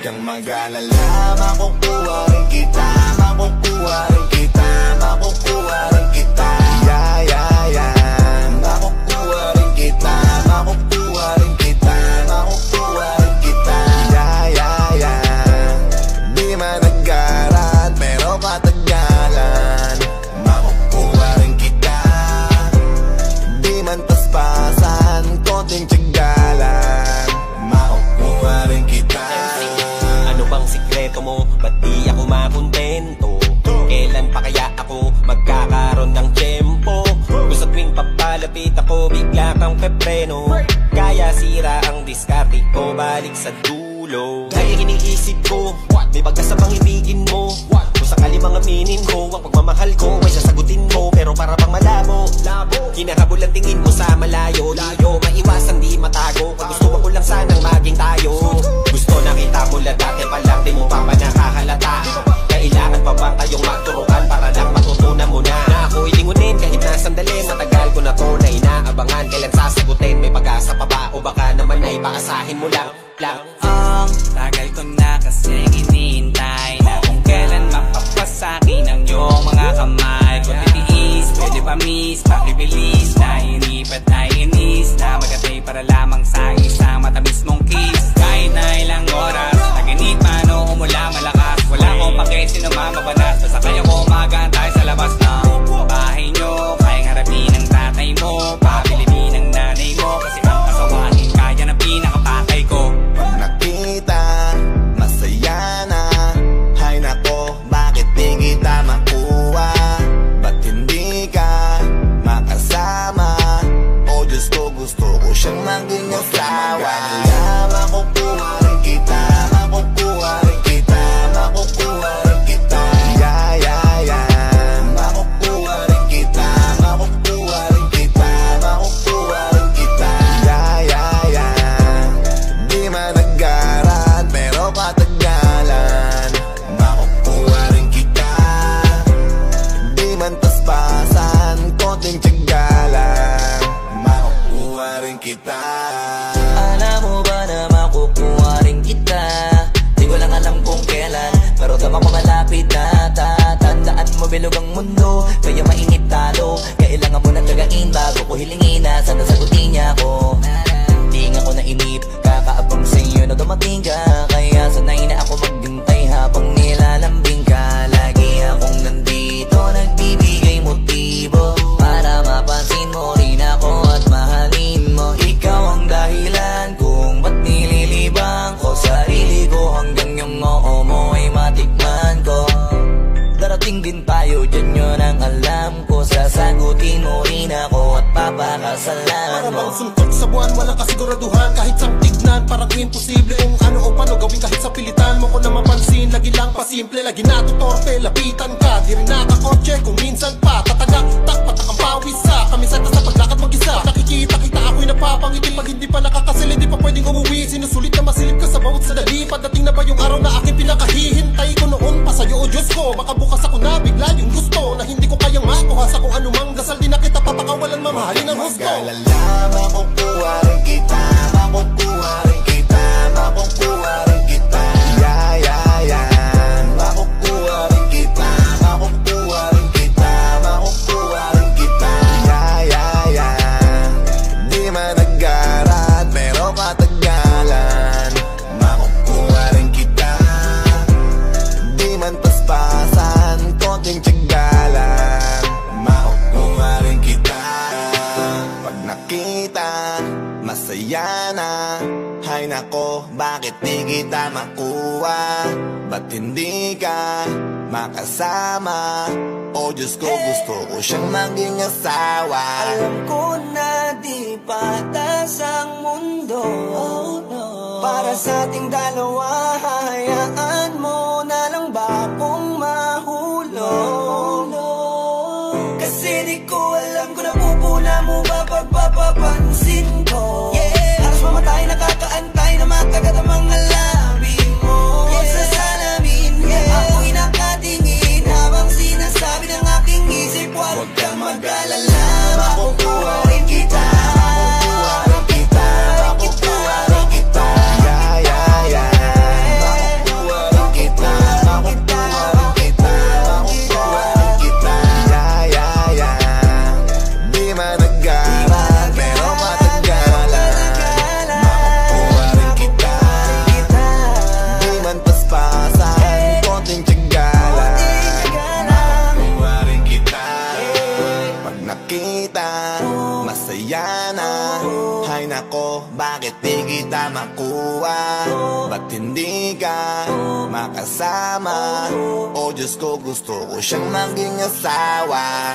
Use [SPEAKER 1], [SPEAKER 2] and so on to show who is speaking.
[SPEAKER 1] kang mag-alala Makukuha rin kita Makukuha rin kita Makukuha rin kita. Yeah, yeah
[SPEAKER 2] sikreto mo? Ba't di ako makontento? Kailan pa kaya ako magkakaroon ng tempo? Gusto tuwing papalapit ako, bigla kang pepreno Kaya sira ang diskarte ko, balik sa dulo Dahil iniisip ko, may pagkasa bang ibigin mo Kung sakali mga minin ko, ang pagmamahal ko Ay sasagutin mo, pero para bang malabo Kinakabul ang tingin mo sa malayo Layo, ay paasahin mo
[SPEAKER 1] kita.
[SPEAKER 3] Alam mo ba na makukuha rin kita? Di ko lang alam kung kailan Pero tama ko malapit na. Tatandaan mo bilog ang mundo Kaya mainit talo. Kailangan mo nang gagain Bago ko hilingin na. Sana sagutin niya ako. Di nga ko nainip Kakaabang sa iyo na dumating ka. Kaya sanay Rin ako At papakasalan
[SPEAKER 4] Para
[SPEAKER 3] mo.
[SPEAKER 4] bang suntok sa buwan, walang kasiguraduhan Kahit sang tignan, parang imposible. Kung ano o paano gawin kahit sa pilitan Mo ko na mapansin, lagi lang pasimple Lagi natutorpe, lapitan ka Di rin nakakotse, kung minsan Pagdating na ba yung araw na aking pinakahihintay ko noon? Pa sa'yo, o Diyos ko Baka bukas ako na bigla yung gusto Na hindi ko kayang makuha sa kung anumang dasal. Di na kita
[SPEAKER 1] bakit di kita makuha? Ba't hindi ka makasama? O Diyos ko, gusto ko siyang maging asawa.
[SPEAKER 3] Alam ko na di patas ang mundo. Para sa ating dalawa Hayaan mo na lang ba akong mahulog Kasi di ko alam kung napupuna mo ba pagpapapansin ko nakita Masaya na Hay nako, bakit di kita
[SPEAKER 1] makuha? Ba't hindi ka makasama? O Diyos ko, gusto ko siyang maging asawa